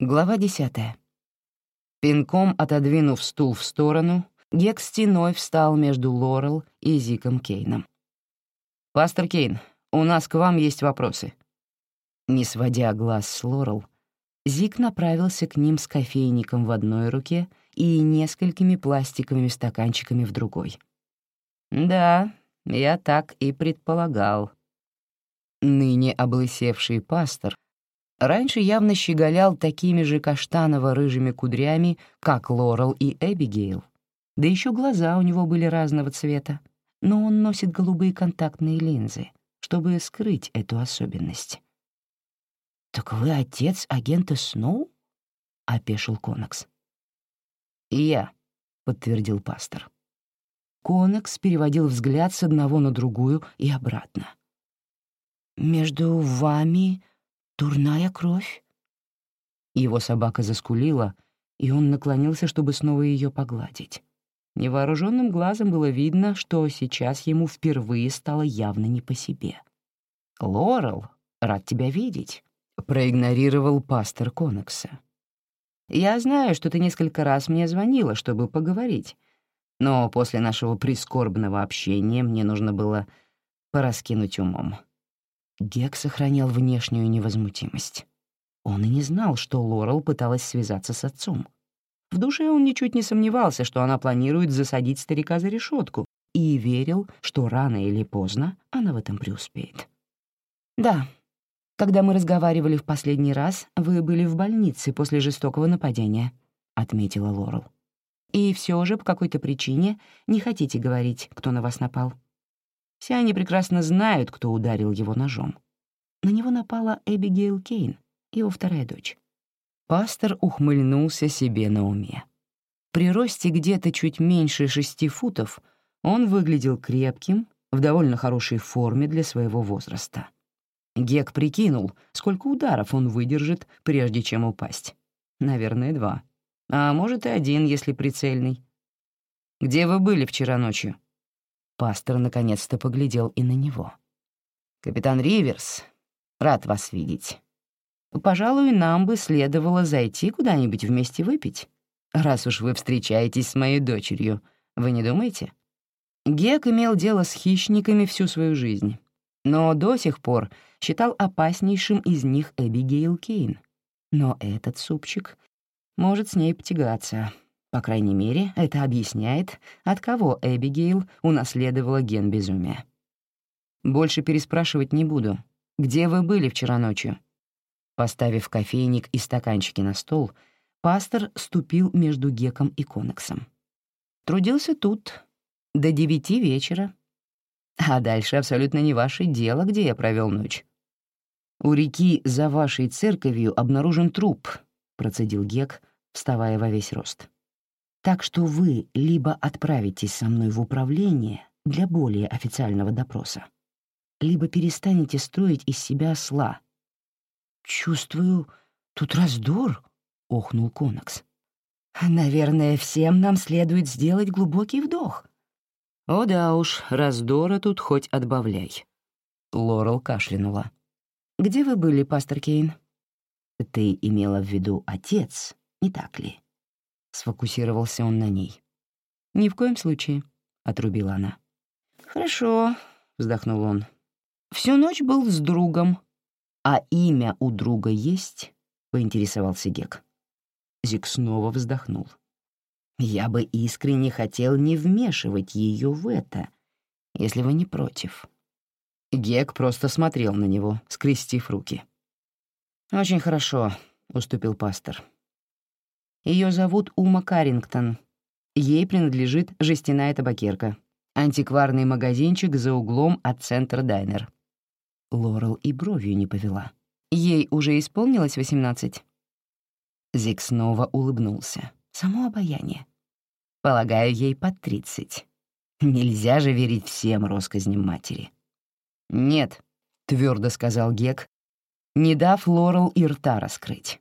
Глава десятая. Пинком отодвинув стул в сторону, Гек стеной встал между Лорел и Зиком Кейном. «Пастор Кейн, у нас к вам есть вопросы». Не сводя глаз с Лорел, Зик направился к ним с кофейником в одной руке и несколькими пластиковыми стаканчиками в другой. «Да, я так и предполагал». Ныне облысевший пастор раньше явно щеголял такими же каштаново-рыжими кудрями, как Лорел и Эбигейл. Да еще глаза у него были разного цвета, но он носит голубые контактные линзы, чтобы скрыть эту особенность. «Так вы отец агента Сноу?» — опешил Конакс. «Я», — подтвердил пастор. Конакс переводил взгляд с одного на другую и обратно. «Между вами «Дурная кровь?» Его собака заскулила, и он наклонился, чтобы снова ее погладить. Невооруженным глазом было видно, что сейчас ему впервые стало явно не по себе. «Лорел, рад тебя видеть», — проигнорировал пастор Конекса. «Я знаю, что ты несколько раз мне звонила, чтобы поговорить, но после нашего прискорбного общения мне нужно было пораскинуть умом. Гек сохранял внешнюю невозмутимость. Он и не знал, что Лорел пыталась связаться с отцом. В душе он ничуть не сомневался, что она планирует засадить старика за решетку, и верил, что рано или поздно она в этом преуспеет. «Да, когда мы разговаривали в последний раз, вы были в больнице после жестокого нападения», — отметила Лорел. «И все же по какой-то причине не хотите говорить, кто на вас напал». Все они прекрасно знают, кто ударил его ножом. На него напала Эбигейл Кейн, его вторая дочь. Пастор ухмыльнулся себе на уме. При росте где-то чуть меньше шести футов он выглядел крепким, в довольно хорошей форме для своего возраста. Гек прикинул, сколько ударов он выдержит, прежде чем упасть. Наверное, два. А может, и один, если прицельный. «Где вы были вчера ночью?» Пастор наконец-то поглядел и на него. «Капитан Риверс, рад вас видеть. Пожалуй, нам бы следовало зайти куда-нибудь вместе выпить, раз уж вы встречаетесь с моей дочерью, вы не думаете?» Гек имел дело с хищниками всю свою жизнь, но до сих пор считал опаснейшим из них Эбигейл Кейн. Но этот супчик может с ней потягаться. По крайней мере, это объясняет, от кого Эбигейл унаследовала ген безумия. Больше переспрашивать не буду. Где вы были вчера ночью? Поставив кофейник и стаканчики на стол, пастор ступил между Геком и Конексом. Трудился тут до девяти вечера. А дальше абсолютно не ваше дело, где я провел ночь. «У реки за вашей церковью обнаружен труп», — процедил Гек, вставая во весь рост. Так что вы либо отправитесь со мной в управление для более официального допроса, либо перестанете строить из себя осла. «Чувствую, тут раздор», — охнул Конакс. «Наверное, всем нам следует сделать глубокий вдох». «О да уж, раздора тут хоть отбавляй». Лорел кашлянула. «Где вы были, пастор Кейн?» «Ты имела в виду отец, не так ли?» Сфокусировался он на ней. «Ни в коем случае», — отрубила она. «Хорошо», — вздохнул он. «Всю ночь был с другом. А имя у друга есть?» — поинтересовался Гек. Зик снова вздохнул. «Я бы искренне хотел не вмешивать ее в это, если вы не против». Гек просто смотрел на него, скрестив руки. «Очень хорошо», — уступил пастор. Ее зовут Ума Карингтон. Ей принадлежит жестяная табакерка. Антикварный магазинчик за углом от центра Дайнер. Лорел и бровью не повела. Ей уже исполнилось восемнадцать. Зик снова улыбнулся. Само обаяние. Полагаю, ей под тридцать. Нельзя же верить всем россказням матери. «Нет», — твердо сказал Гек, не дав Лорел и рта раскрыть.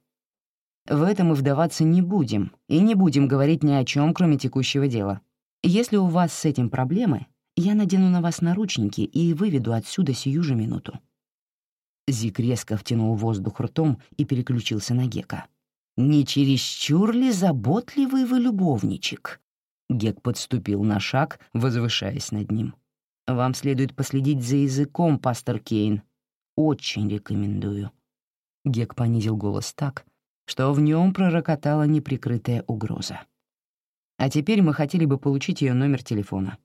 В это мы вдаваться не будем и не будем говорить ни о чем, кроме текущего дела. Если у вас с этим проблемы, я надену на вас наручники и выведу отсюда сию же минуту». Зик резко втянул воздух ртом и переключился на Гека. Не чересчур ли заботливый вы любовничек?» Гек подступил на шаг, возвышаясь над ним. «Вам следует последить за языком, пастор Кейн. Очень рекомендую». Гек понизил голос так, что в нем пророкотала неприкрытая угроза. «А теперь мы хотели бы получить ее номер телефона».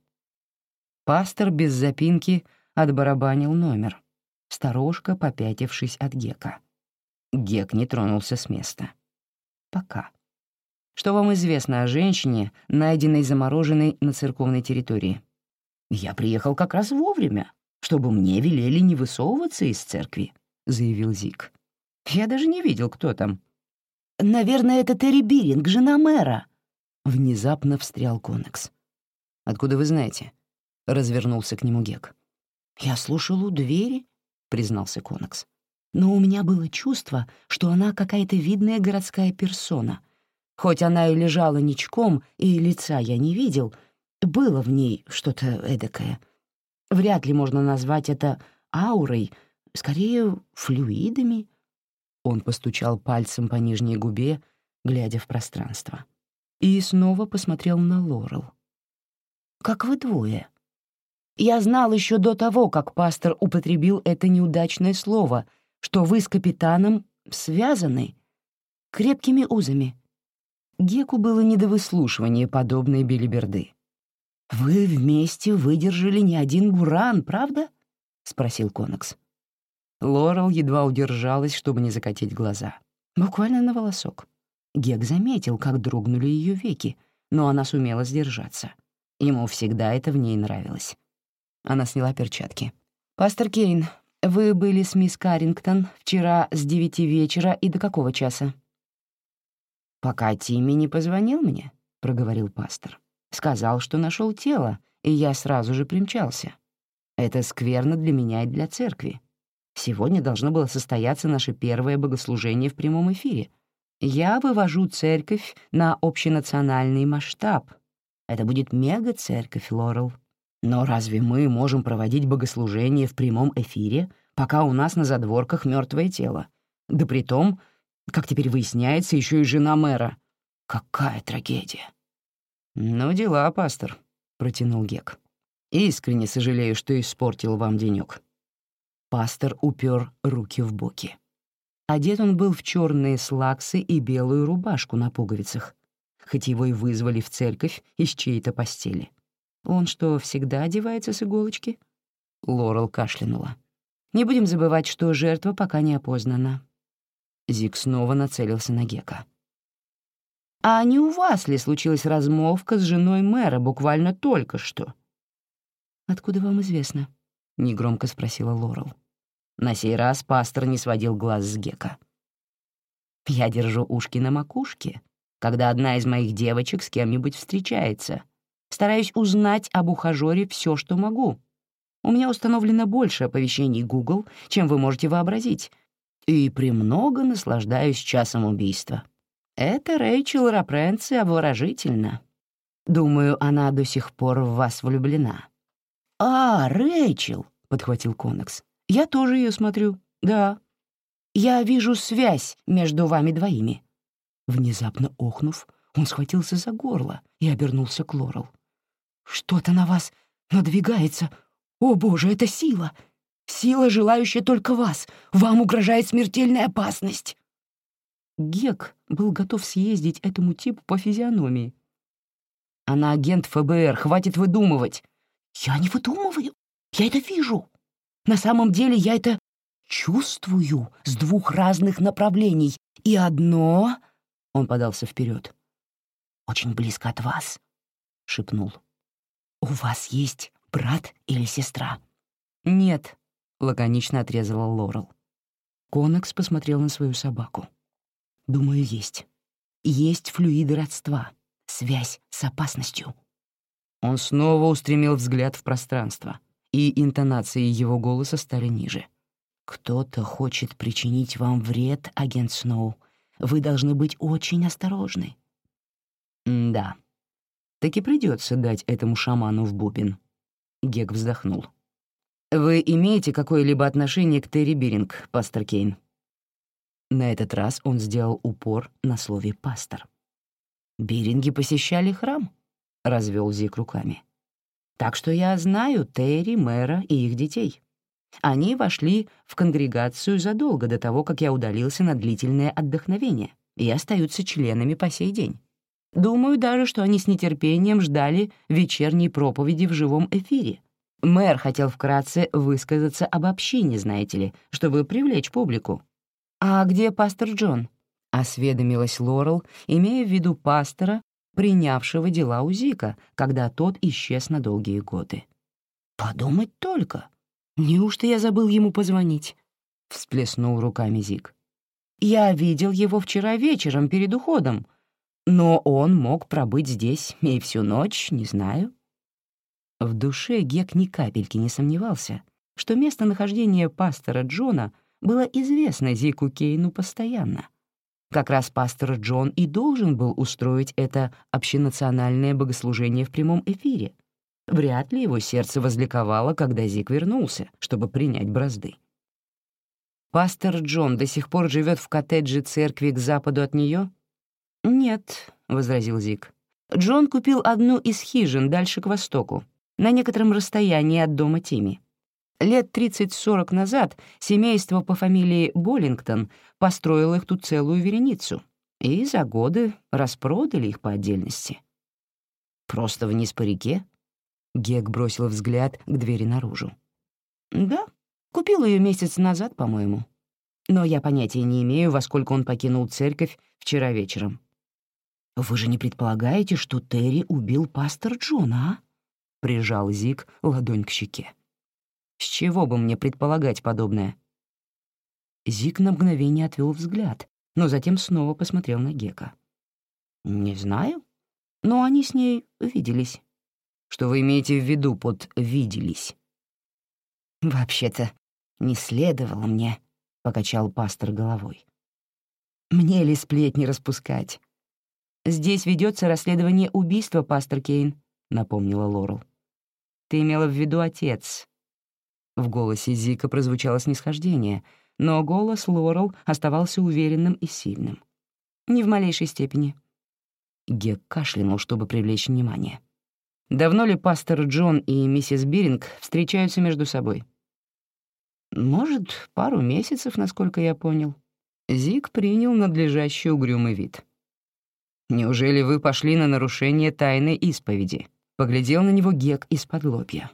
Пастор без запинки отбарабанил номер, сторожка попятившись от Гека. Гек не тронулся с места. Пока. Что вам известно о женщине, найденной замороженной на церковной территории? Я приехал как раз вовремя, чтобы мне велели не высовываться из церкви, заявил Зик. Я даже не видел, кто там. Наверное, это Терри Биринг, жена мэра. Внезапно встрял Конекс. Откуда вы знаете? Развернулся к нему Гек. Я слушал у двери, признался Конекс но у меня было чувство, что она какая-то видная городская персона. Хоть она и лежала ничком, и лица я не видел, было в ней что-то эдакое. Вряд ли можно назвать это аурой, скорее флюидами. Он постучал пальцем по нижней губе, глядя в пространство. И снова посмотрел на Лорел. «Как вы двое?» Я знал еще до того, как пастор употребил это неудачное слово — что вы с капитаном связаны крепкими узами. Геку было не до выслушивания подобной белиберды. «Вы вместе выдержали не один буран, правда?» — спросил Конекс. Лорел едва удержалась, чтобы не закатить глаза. Буквально на волосок. Гек заметил, как дрогнули ее веки, но она сумела сдержаться. Ему всегда это в ней нравилось. Она сняла перчатки. «Пастор Кейн, «Вы были с мисс Каррингтон вчера с девяти вечера и до какого часа?» «Пока Тимми не позвонил мне», — проговорил пастор. «Сказал, что нашел тело, и я сразу же примчался. Это скверно для меня и для церкви. Сегодня должно было состояться наше первое богослужение в прямом эфире. Я вывожу церковь на общенациональный масштаб. Это будет мега-церковь, Лорел. Но разве мы можем проводить богослужение в прямом эфире, пока у нас на задворках мертвое тело? Да при том, как теперь выясняется, еще и жена мэра. Какая трагедия. «Ну, дела, пастор», — протянул Гек. «Искренне сожалею, что испортил вам денек. Пастор упер руки в боки. Одет он был в черные слаксы и белую рубашку на пуговицах, хоть его и вызвали в церковь из чьей-то постели. Он что, всегда одевается с иголочки?» Лорел кашлянула. «Не будем забывать, что жертва пока не опознана». Зик снова нацелился на Гека. «А не у вас ли случилась размолвка с женой мэра буквально только что?» «Откуда вам известно?» — негромко спросила Лорел. На сей раз пастор не сводил глаз с Гека. «Я держу ушки на макушке, когда одна из моих девочек с кем-нибудь встречается», Стараюсь узнать об ухажёре все, что могу. У меня установлено больше оповещений Google, чем вы можете вообразить, и премного наслаждаюсь часом убийства. Это Рэйчел Рапренци обворожительно. Думаю, она до сих пор в вас влюблена». «А, Рэйчел!» — подхватил Конекс. «Я тоже ее смотрю, да. Я вижу связь между вами двоими». Внезапно охнув, он схватился за горло и обернулся к Лорел. Что-то на вас надвигается. О, боже, это сила! Сила, желающая только вас. Вам угрожает смертельная опасность. Гек был готов съездить этому типу по физиономии. Она агент ФБР, хватит выдумывать. Я не выдумываю, я это вижу. На самом деле я это чувствую с двух разных направлений. И одно... Он подался вперед. «Очень близко от вас», — шепнул. «У вас есть брат или сестра?» «Нет», — лаконично отрезала Лорел. Конекс посмотрел на свою собаку. «Думаю, есть. Есть флюиды родства, связь с опасностью». Он снова устремил взгляд в пространство, и интонации его голоса стали ниже. «Кто-то хочет причинить вам вред, агент Сноу. Вы должны быть очень осторожны». «Да», таки придется дать этому шаману в бубен. Гек вздохнул. «Вы имеете какое-либо отношение к Терри Биринг, пастор Кейн?» На этот раз он сделал упор на слове «пастор». «Биринги посещали храм», — развел Зик руками. «Так что я знаю Терри, мэра и их детей. Они вошли в конгрегацию задолго до того, как я удалился на длительное отдохновение, и остаются членами по сей день. Думаю даже, что они с нетерпением ждали вечерней проповеди в живом эфире. Мэр хотел вкратце высказаться об общине, знаете ли, чтобы привлечь публику. «А где пастор Джон?» — осведомилась Лорел, имея в виду пастора, принявшего дела у Зика, когда тот исчез на долгие годы. «Подумать только! Неужто я забыл ему позвонить?» — всплеснул руками Зик. «Я видел его вчера вечером перед уходом, но он мог пробыть здесь и всю ночь, не знаю». В душе Гек ни капельки не сомневался, что местонахождение пастора Джона было известно Зику Кейну постоянно. Как раз пастор Джон и должен был устроить это общенациональное богослужение в прямом эфире. Вряд ли его сердце возликовало, когда Зик вернулся, чтобы принять бразды. «Пастор Джон до сих пор живет в коттедже церкви к западу от нее? «Нет», — возразил Зик. «Джон купил одну из хижин дальше к востоку, на некотором расстоянии от дома Тими. Лет 30-40 назад семейство по фамилии Боллингтон построило их тут целую вереницу, и за годы распродали их по отдельности. «Просто вниз по реке?» Гек бросил взгляд к двери наружу. «Да, купил ее месяц назад, по-моему. Но я понятия не имею, во сколько он покинул церковь вчера вечером. «Вы же не предполагаете, что Терри убил пастор Джона, а?» — прижал Зик ладонь к щеке. «С чего бы мне предполагать подобное?» Зик на мгновение отвел взгляд, но затем снова посмотрел на Гека. «Не знаю, но они с ней виделись». «Что вы имеете в виду под «виделись»?» «Вообще-то не следовало мне», — покачал пастор головой. «Мне ли сплетни распускать? «Здесь ведется расследование убийства, пастор Кейн», — напомнила Лорел. «Ты имела в виду отец». В голосе Зика прозвучало снисхождение, но голос Лорел оставался уверенным и сильным. «Не в малейшей степени». Гек кашлянул, чтобы привлечь внимание. «Давно ли пастор Джон и миссис Биринг встречаются между собой?» «Может, пару месяцев, насколько я понял». Зик принял надлежащий угрюмый вид. Неужели вы пошли на нарушение тайны исповеди?» Поглядел на него Гек из-под лобья.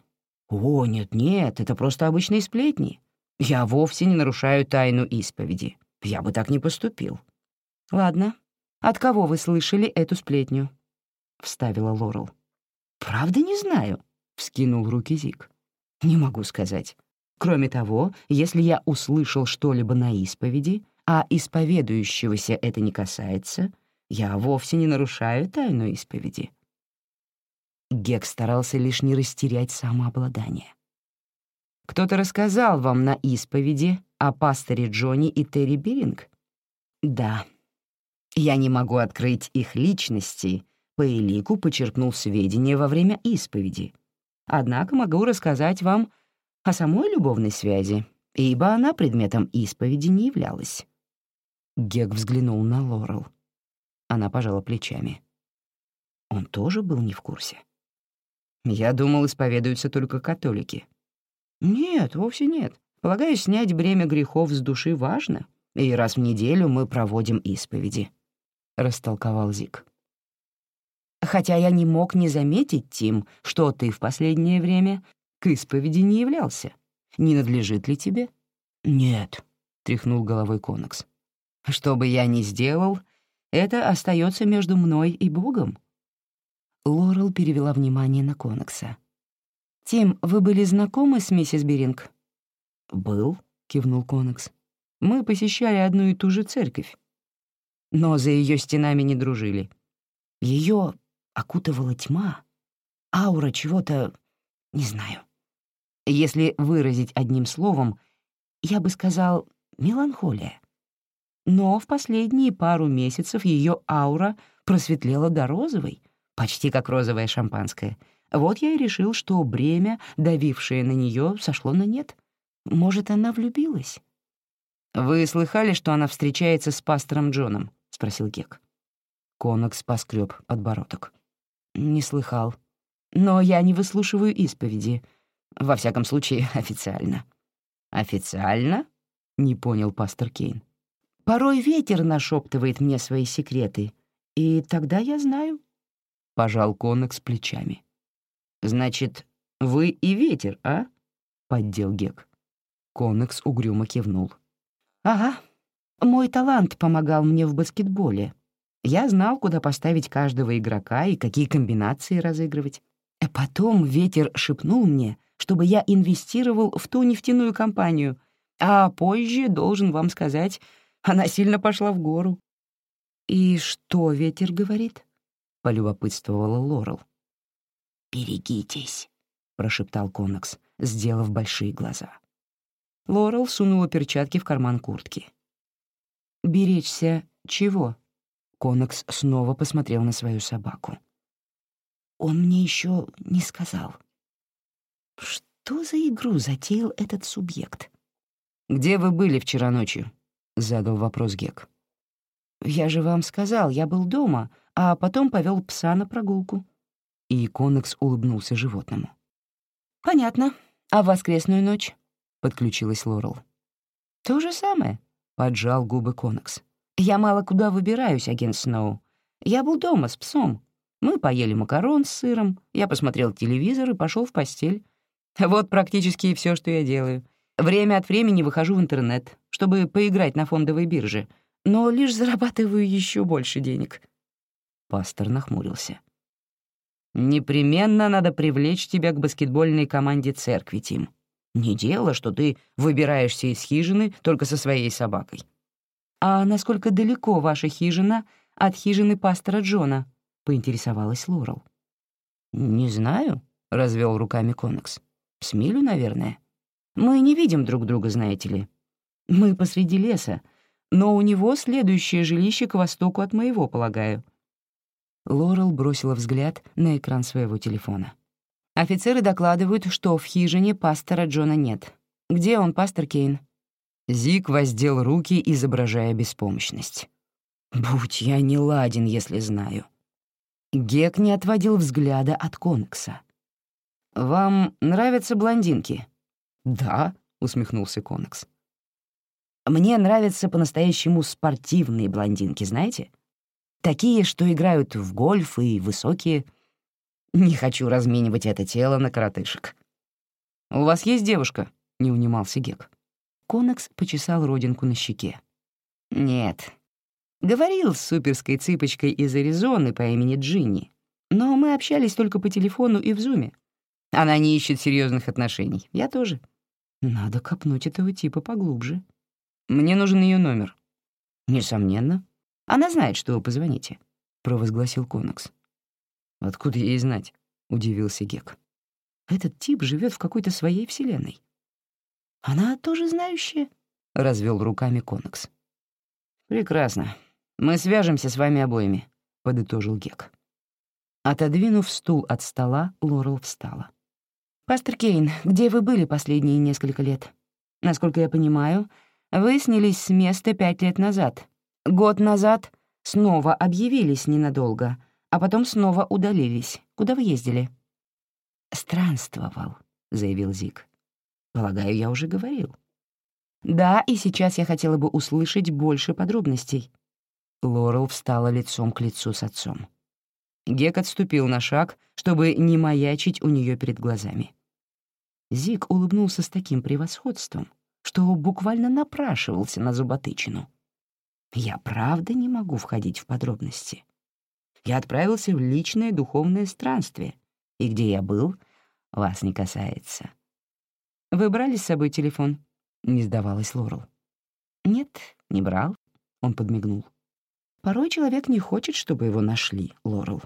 «О, нет-нет, это просто обычные сплетни. Я вовсе не нарушаю тайну исповеди. Я бы так не поступил». «Ладно. От кого вы слышали эту сплетню?» — вставила Лорел. «Правда не знаю», — вскинул руки Зик. «Не могу сказать. Кроме того, если я услышал что-либо на исповеди, а исповедующегося это не касается, я вовсе не нарушаю тайну исповеди. Гек старался лишь не растерять самообладание. «Кто-то рассказал вам на исповеди о пасторе Джонни и Терри Биринг?» «Да. Я не могу открыть их личности», — по элику почерпнул сведения во время исповеди. «Однако могу рассказать вам о самой любовной связи, ибо она предметом исповеди не являлась». Гек взглянул на Лорел. Она пожала плечами. Он тоже был не в курсе. Я думал, исповедуются только католики. Нет, вовсе нет. Полагаю, снять бремя грехов с души важно, и раз в неделю мы проводим исповеди, — растолковал Зик. Хотя я не мог не заметить, Тим, что ты в последнее время к исповеди не являлся. Не надлежит ли тебе? Нет, — тряхнул головой Конакс. Что бы я ни сделал, это остается между мной и Богом». Лорел перевела внимание на Конекса. «Тим, вы были знакомы с миссис Беринг?» «Был», — кивнул Конекс. «Мы посещали одну и ту же церковь, но за ее стенами не дружили. Ее окутывала тьма, аура чего-то, не знаю. Если выразить одним словом, я бы сказал меланхолия. Но в последние пару месяцев ее аура просветлела до розовой, почти как розовое шампанское. Вот я и решил, что бремя, давившее на нее, сошло на нет. Может, она влюбилась? «Вы слыхали, что она встречается с пастором Джоном?» — спросил Гек. Конокс поскреб подбородок. «Не слыхал. Но я не выслушиваю исповеди. Во всяком случае, официально». «Официально?» — не понял пастор Кейн. «Порой ветер нашептывает мне свои секреты, и тогда я знаю». Пожал Конокс плечами. «Значит, вы и ветер, а?» — поддел Гек. Конекс угрюмо кивнул. «Ага. Мой талант помогал мне в баскетболе. Я знал, куда поставить каждого игрока и какие комбинации разыгрывать. А потом ветер шепнул мне, чтобы я инвестировал в ту нефтяную компанию, а позже, должен вам сказать, она сильно пошла в гору». «И что ветер говорит?» — полюбопытствовала Лорел. «Берегитесь», — прошептал Коннекс, сделав большие глаза. Лорел сунула перчатки в карман куртки. «Беречься чего?» Конекс снова посмотрел на свою собаку. «Он мне еще не сказал. Что за игру затеял этот субъект?» «Где вы были вчера ночью?» — задал вопрос Гек. «Я же вам сказал, я был дома, а потом повел пса на прогулку». И Конекс улыбнулся животному. «Понятно. А в воскресную ночь?» — подключилась Лорел. «То же самое», — поджал губы Конекс. «Я мало куда выбираюсь, агент Сноу. Я был дома с псом. Мы поели макарон с сыром, я посмотрел телевизор и пошел в постель. Вот практически и все, что я делаю. Время от времени выхожу в интернет, чтобы поиграть на фондовой бирже, но лишь зарабатываю еще больше денег». Пастор нахмурился. «Непременно надо привлечь тебя к баскетбольной команде церкви, Тим. Не дело, что ты выбираешься из хижины только со своей собакой. «А насколько далеко ваша хижина от хижины пастора Джона?» — поинтересовалась Лорел. «Не знаю», — развел руками Конекс. «С милю, наверное. Мы не видим друг друга, знаете ли. Мы посреди леса, но у него следующее жилище к востоку от моего, полагаю». Лорел бросила взгляд на экран своего телефона. Офицеры докладывают, что в хижине пастора Джона нет. Где он, пастор Кейн?» Зик воздел руки, изображая беспомощность. «Будь я не ладен, если знаю». Гек не отводил взгляда от Конекса. «Вам нравятся блондинки?» «Да», — усмехнулся Конекс. «Мне нравятся по-настоящему спортивные блондинки, знаете? Такие, что играют в гольф и высокие...» Не хочу разменивать это тело на коротышек. «У вас есть девушка?» — не унимался Гек. Конекс почесал родинку на щеке. «Нет. Говорил с суперской цыпочкой из Аризоны по имени Джинни, но мы общались только по телефону и в зуме. Она не ищет серьезных отношений. Я тоже. Надо копнуть этого типа поглубже. Мне нужен ее номер. Несомненно. Она знает, что вы позвоните, — провозгласил Конекс. «Откуда ей знать?» — удивился Гек. «Этот тип живет в какой-то своей вселенной». «Она тоже знающая?» — развел руками Конекс. «Прекрасно. Мы свяжемся с вами обоими», — подытожил Гек. Отодвинув стул от стола, Лорел встала. «Пастор Кейн, где вы были последние несколько лет? Насколько я понимаю, вы снялись с места пять лет назад. Год назад снова объявились ненадолго, а потом снова удалились. Куда вы ездили?» «Странствовал», — заявил Зик. «Полагаю, я уже говорил». «Да, и сейчас я хотела бы услышать больше подробностей». Лорел встала лицом к лицу с отцом. Гек отступил на шаг, чтобы не маячить у нее перед глазами. Зик улыбнулся с таким превосходством, что буквально напрашивался на зуботычину. «Я правда не могу входить в подробности я отправился в личное духовное странствие, и где я был, вас не касается. Вы брали с собой телефон? Не сдавалась Лорел. Нет, не брал, он подмигнул. Порой человек не хочет, чтобы его нашли, Лорел.